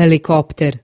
helicopter